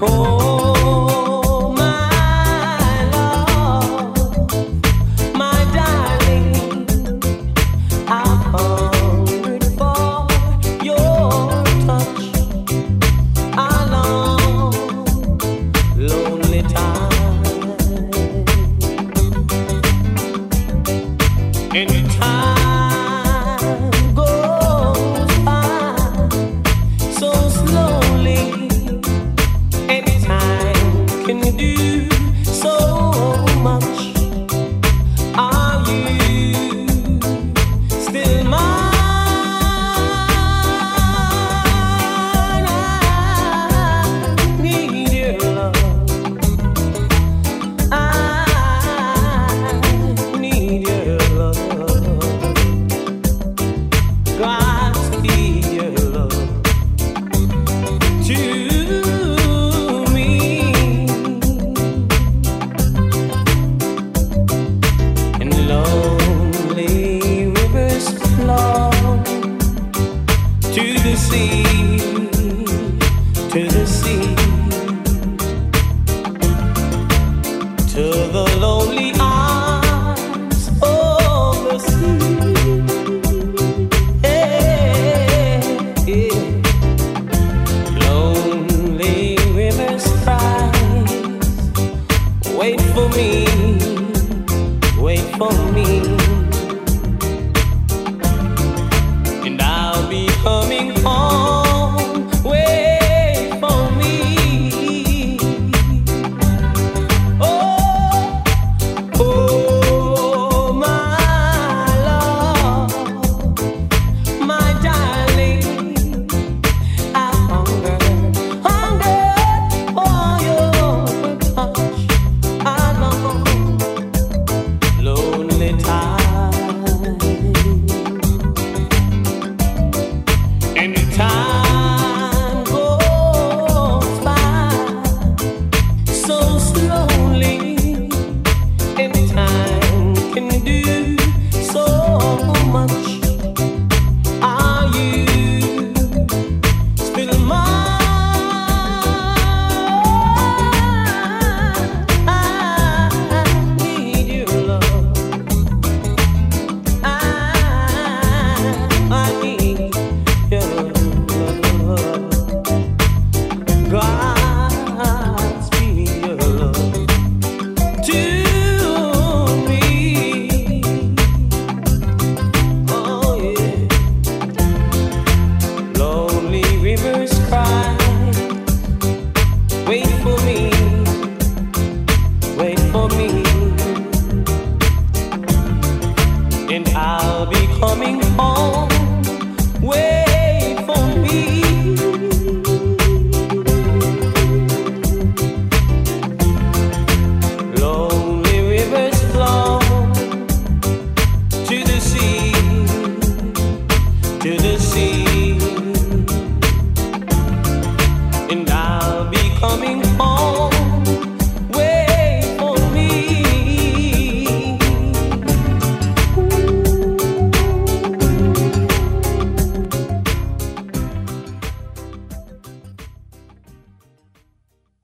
con to for me. And I'll be coming home. Wait for me. Lonely rivers flow to the sea, to the sea.